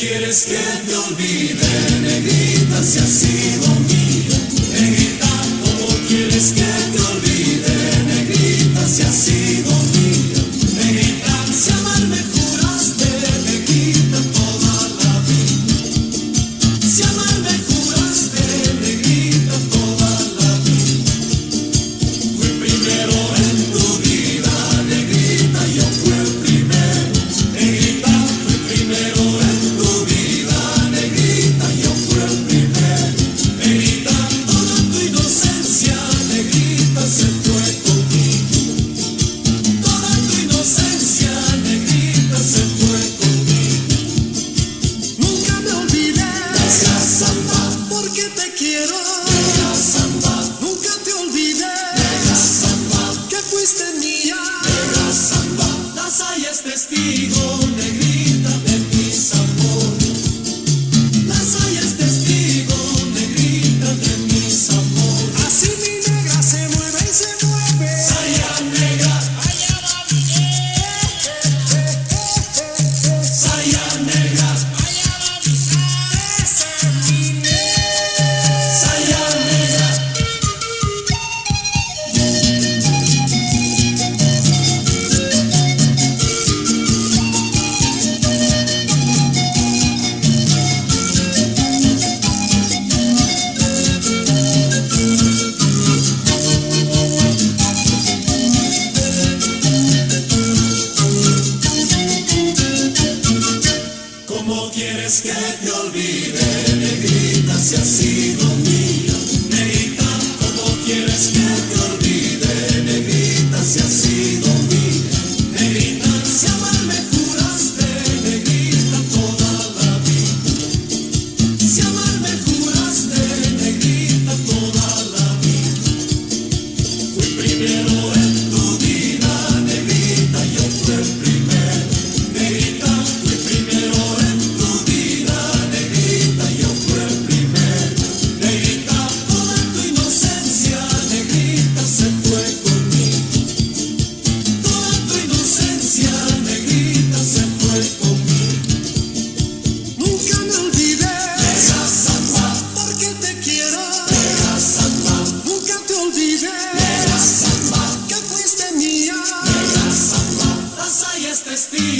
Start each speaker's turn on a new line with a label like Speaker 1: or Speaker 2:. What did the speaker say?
Speaker 1: quieres que te olvide, negrita, si así sido mío, negrita, ¿cómo quieres que quieres que te olvide, negrita, si has sido mía. Negrita, ¿cómo quieres que te olvide, negrita, si has sido mía? Negrita, si amar me juraste, negrita, toda la vida. Si amar me juraste, negrita, toda la vida. Fui primero el Christine.